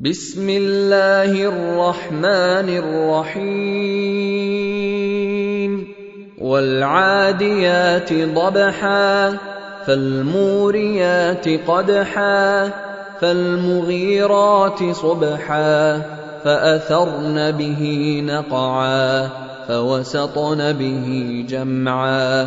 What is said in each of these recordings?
بسم الله الرحمن الرحيم. والعاديات ضبحا فالموريات قدحا فالمغيرات صبحا فأثرن به نقعا فوسطن به جمعا.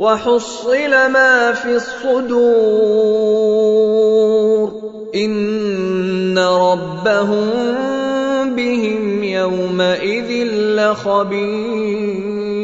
وحصل ما في الصدور. إن ربهم بهم يومئذ لخبير.